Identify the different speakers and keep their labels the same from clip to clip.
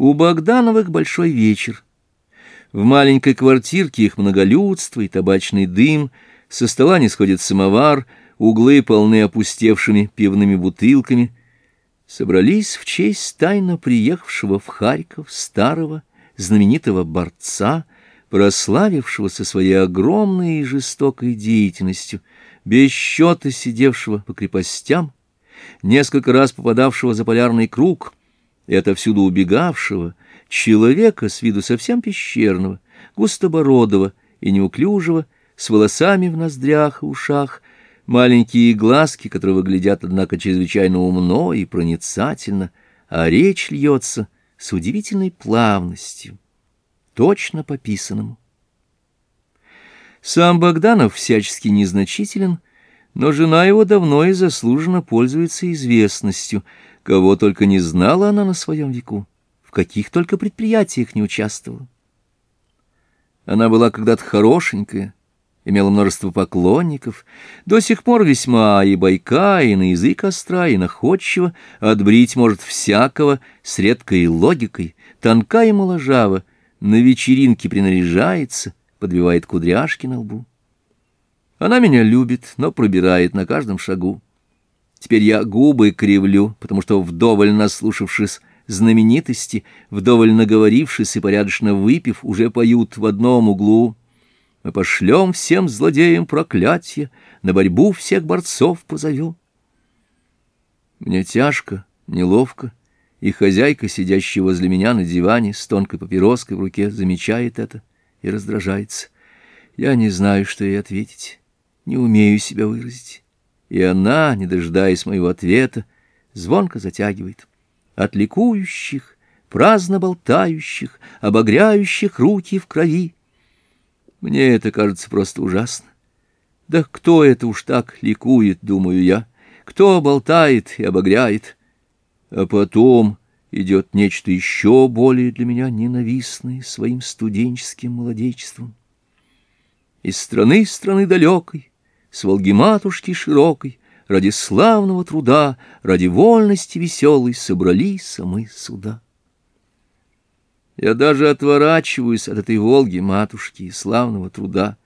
Speaker 1: У Богдановых большой вечер. В маленькой квартирке их многолюдство и табачный дым, со стола не сходит самовар, углы полны опустевшими пивными бутылками. Собрались в честь тайно приехавшего в Харьков старого знаменитого борца, прославившегося своей огромной и жестокой деятельностью, без счета сидевшего по крепостям, несколько раз попадавшего за полярный круг — и отовсюду убегавшего, человека с виду совсем пещерного, густобородого и неуклюжего, с волосами в ноздрях и ушах, маленькие глазки, которые выглядят однако, чрезвычайно умно и проницательно, а речь льется с удивительной плавностью, точно по. Сам Богданов всячески незначителен — но жена его давно и заслуженно пользуется известностью, кого только не знала она на своем веку, в каких только предприятиях не участвовала. Она была когда-то хорошенькая, имела множество поклонников, до сих пор весьма и бойка, и на язык остра, и находчива, отбрить может всякого с редкой логикой, тонка и моложава, на вечеринке принаряжается, подбивает кудряшки на лбу. Она меня любит, но пробирает на каждом шагу. Теперь я губы кривлю, потому что, вдоволь наслушавшись знаменитости, вдоволь наговорившись и порядочно выпив, уже поют в одном углу. Мы пошлем всем злодеям проклятие, на борьбу всех борцов позовем. Мне тяжко, неловко, и хозяйка, сидящая возле меня на диване с тонкой папироской в руке, замечает это и раздражается. Я не знаю, что ей ответить не умею себя выразить. И она, не дожидаясь моего ответа, звонко затягивает. От ликующих, праздно болтающих, обогряющих руки в крови. Мне это кажется просто ужасно. Да кто это уж так ликует, думаю я, кто болтает и обогряет? А потом идет нечто еще более для меня ненавистное своим студенческим молодечеством Из страны страны далекой, с Волги-матушки широкой, ради славного труда, ради вольности веселой собрались мы сюда. Я даже отворачиваюсь от этой Волги, матушки, и славного труда,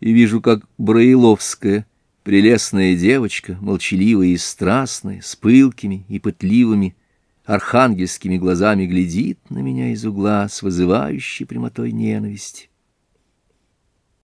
Speaker 1: и вижу, как Браиловская, прелестная девочка, молчаливая и страстная, с пылкими и пытливыми, архангельскими глазами глядит на меня из угла с вызывающей прямотой ненависти.